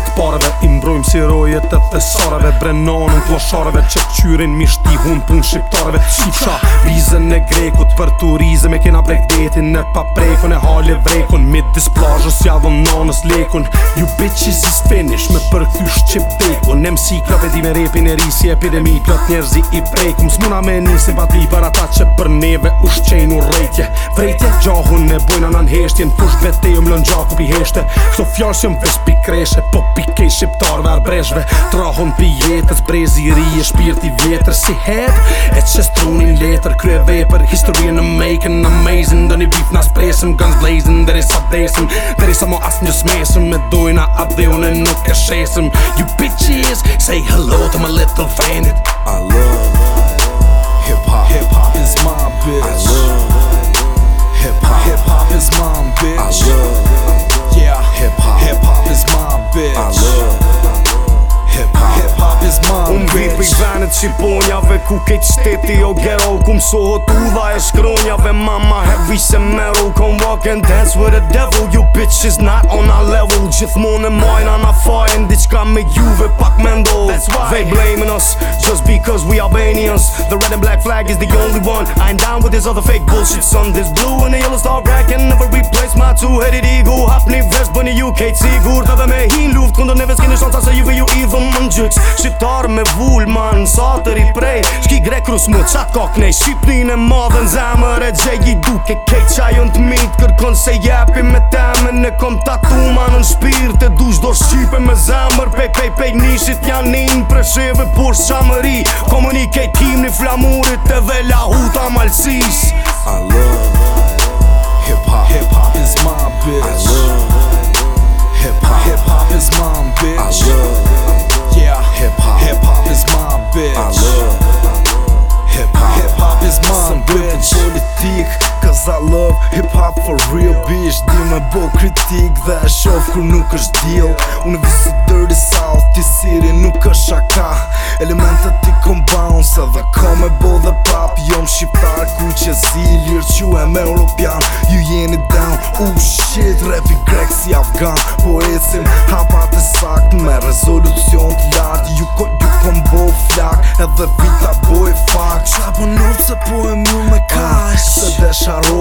të të qojmë si roje të thesareve Brenonën kloshareve që këqyrin mishti hun pun shqiptareve Qipqa vizën e grekut për turizëm e kena brek detin Në paprekon e halje vrekun Mid displajës javën nanës lekun You bitches is finished me përkysh qip teku Në mësi krave di me repin e risi epidemi Plot njerëzi i prekum S'muna me një simpati për ata që për neve U shqenu rejtje Vrejtje gjahun e bojna nan heshtjen Fush bete jo pi heshte Kto fjarës jom vis pi kreshe Po pi kej shqiptarve mbar breshve Trohon pi jetës brezi ri e shpirti vjetër Si het e që trunin letër Krye vepër historie në make amazing Do një vit nga spresim guns blazing Dere sa desim Dere sa mo asë një smesim Me dojna a dhe une nuk e shesim You bitches say hello to my little fanit Shtyrët shqiponjave ku kejt shteti o gero Ku mësohot udha e shkronjave Mama heavy se mero Come walk and dance with the devil You bitch is not on our level Gjithmonë e majna na fajn Diçka me juve pak me ndohë They blaming us just because we Albanians The red and black flag is the only one I ain't down with this other fake bullshit son This blue and the yellow star black can never replace my two-headed eagle Hapni vesh bëni ju kejt sigur Dhe dhe me hin luft kundër neve s'kini shonsa se juve ju gjyq Shqiptar me vulma në satër i prej Shki grek rus më qatë kokne Shqipnin e madhe në zemër e gjegi duke Kejt qaj unë të mitë kërkon se jepi me temen Ne kom ma në shpirë të dush do shqipe me zemër Pej pej pej nishit një anin presheve për shqamëri Komunikejt kim një flamurit edhe lahuta malsis Hip hop for real bitch Di me bo kritik dhe e shof kur nuk është deal Unë visu dirty south Ti siri nuk është shaka Elementet ti kom bounce Edhe kom e bo dhe pop Jom shqiptar ku që zi Lirë që e me europian Ju jeni down Oh shit Rap i grek si afgan Po ecim hapat e sakt Me rezolucion të lartë Ju ko ju kom bo flak Edhe vita boj fuck Qa po nuk se po e mu me kash Se desharo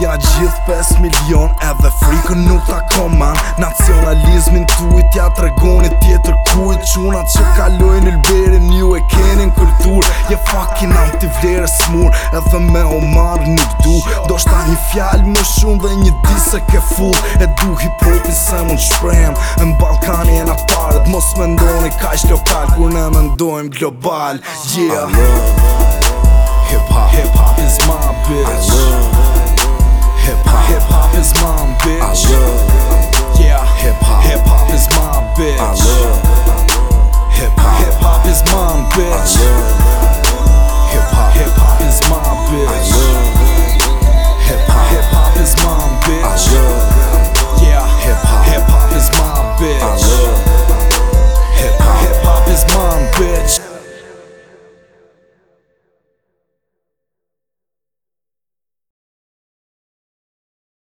Ja gjithë 5 milion edhe frikën nuk ta koman Nacionalizmin të i ja të regonit tjetër kujt Qunat që kalojnë lberin një e në kultur Je fucking anti-vlerë smur edhe me omarë nuk du Do shta një fjallë më shumë dhe një disë ke full E du hip-hopin se mund shprem Në Balkani e në parët mos me ndoni ka ish lokal Kur ne me ndojmë global Yeah I love hip-hop Hip-hop is my bitch I love